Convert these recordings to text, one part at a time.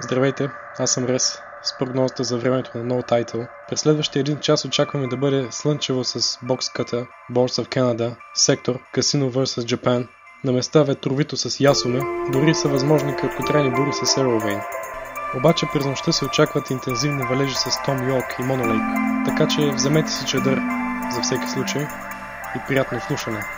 Здравейте, аз съм Рес с прогнозата за времето на No Title. През следващия един час очакваме да бъде слънчево с бокската Bourse of Canada, сектор Casino vs. Japan, на места ветровито с Ясуме, дори са възможни краткотрайни бури с Arrowvane. Обаче през нощта се очакват интензивни валежи с Том Йорк и Монолейк, така че вземете си чадър за всеки случай и приятно слушане.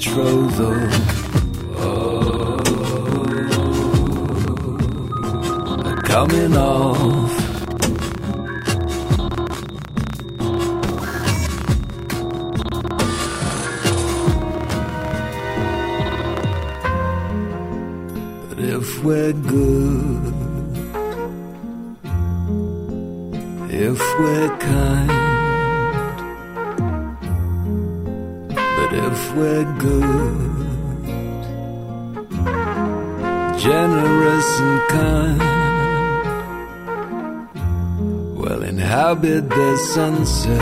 Betrothal. If we're good, generous and kind, we'll inhabit their sunsets,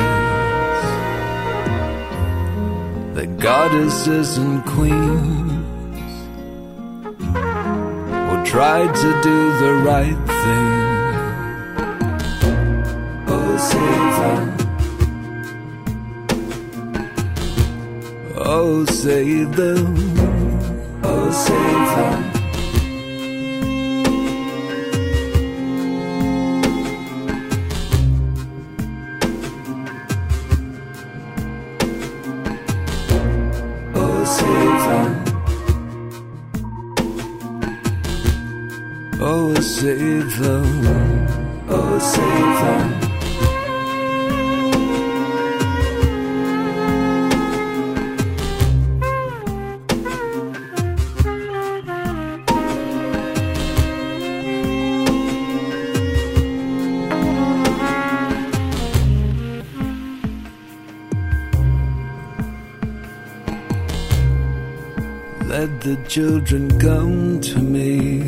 the goddesses and queens. Or tried to do the right save them. Oh, save them. Children come to me.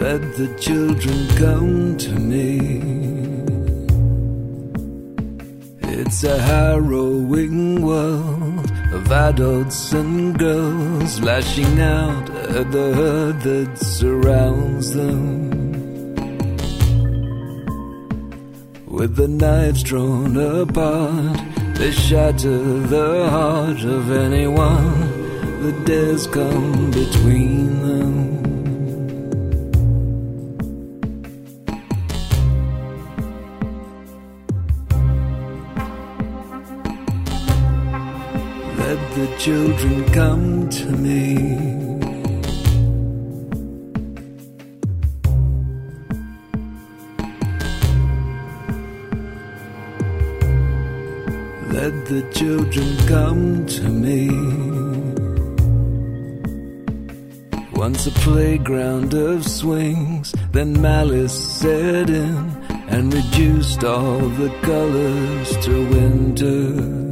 Let the children come to me. It's a harrowing world of adults and girls lashing out at the herd that surrounds them. The knives drawn apart, they shatter the heart of anyone that dares come between them. Let the children come to me. The children come to me. Once a playground of swings, then malice set in and reduced all the colors to winter.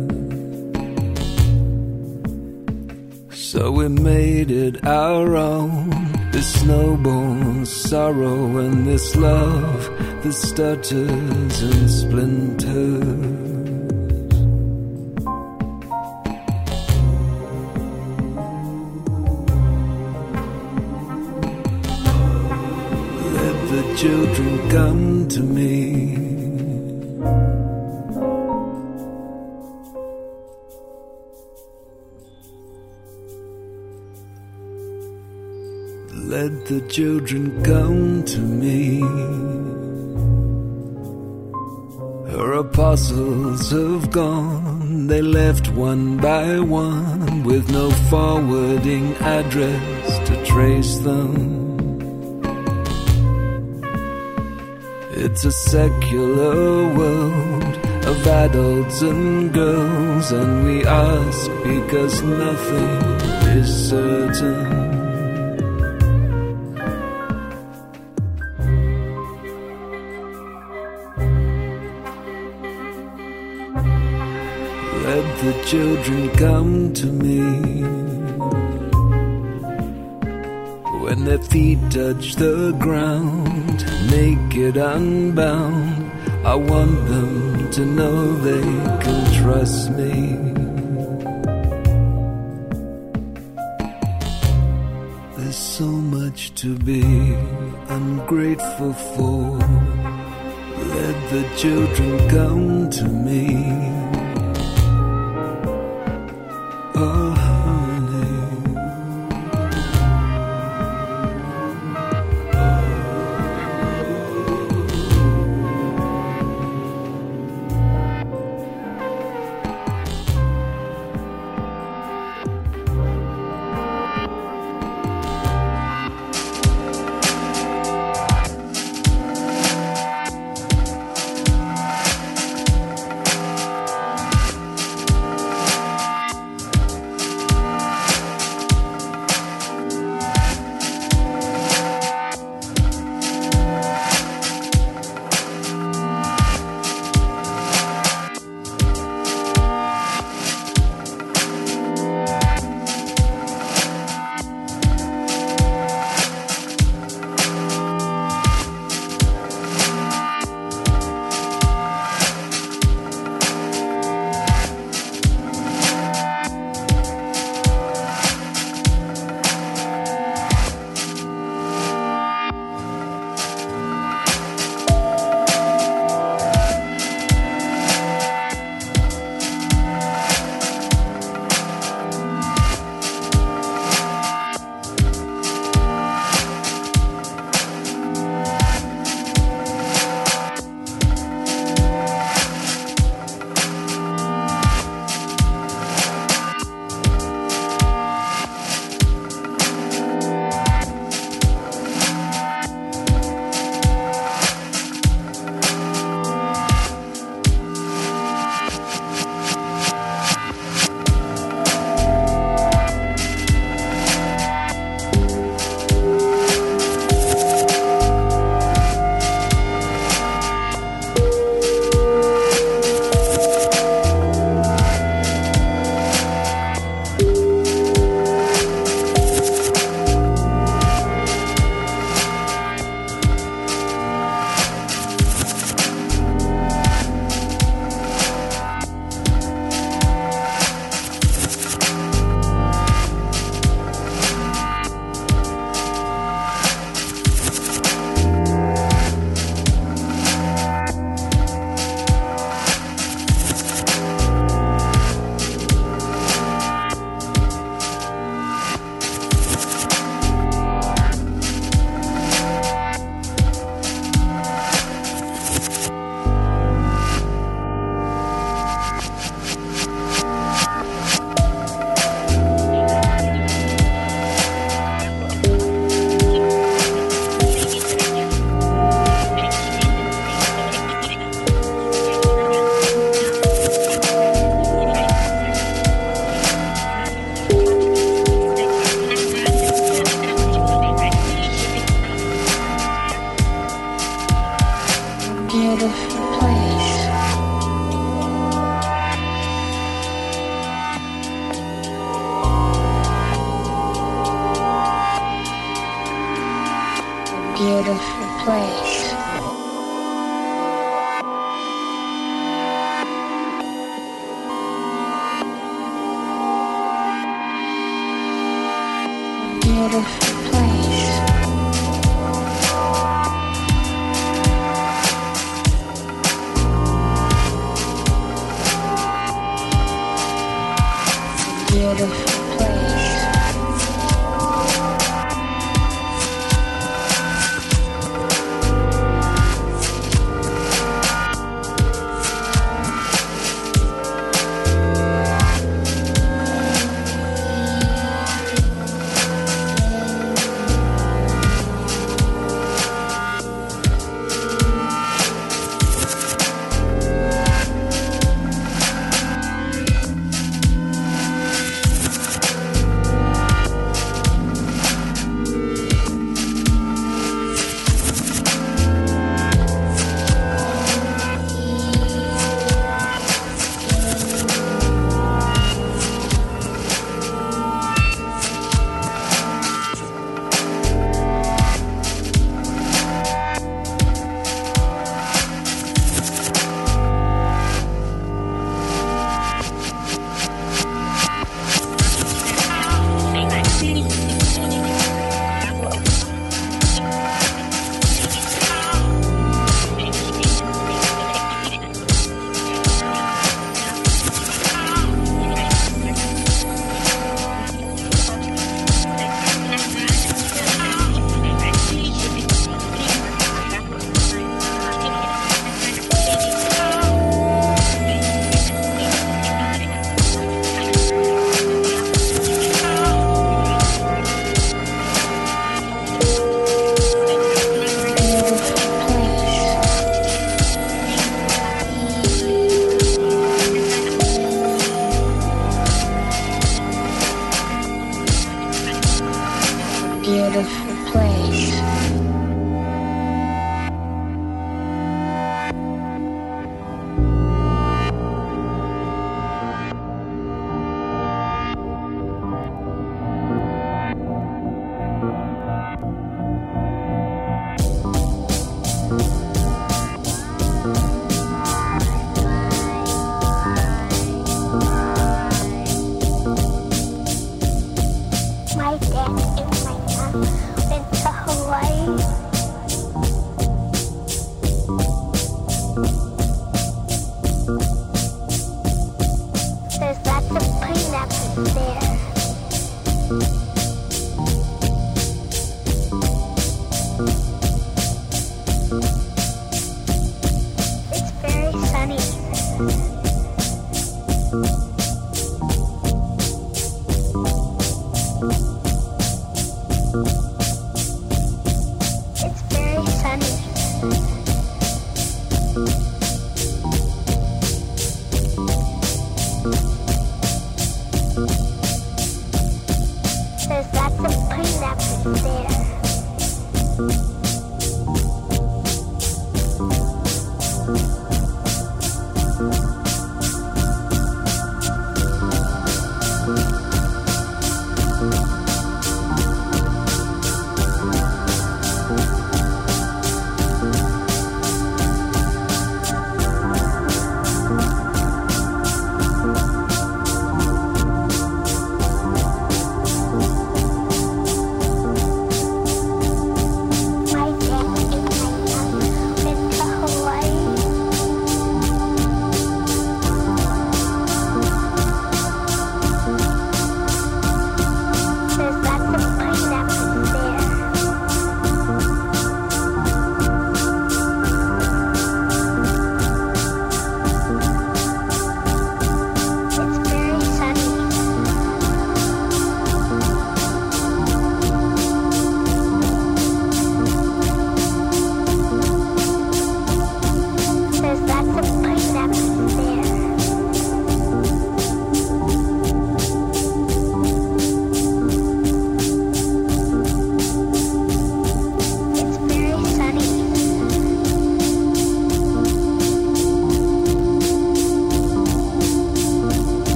So we made it our own. This snowball sorrow and this love that stutters and splinters. Children come to me. Let the children come to me. Her apostles have gone, they left one by one with no forwarding address to trace them. It's a secular world of adults and girls, and we ask because nothing is certain. Let the children come to me. When their feet touch the ground, naked, unbound, I want them to know they can trust me. There's so much to be ungrateful for. Let the children come to me. Oh, there.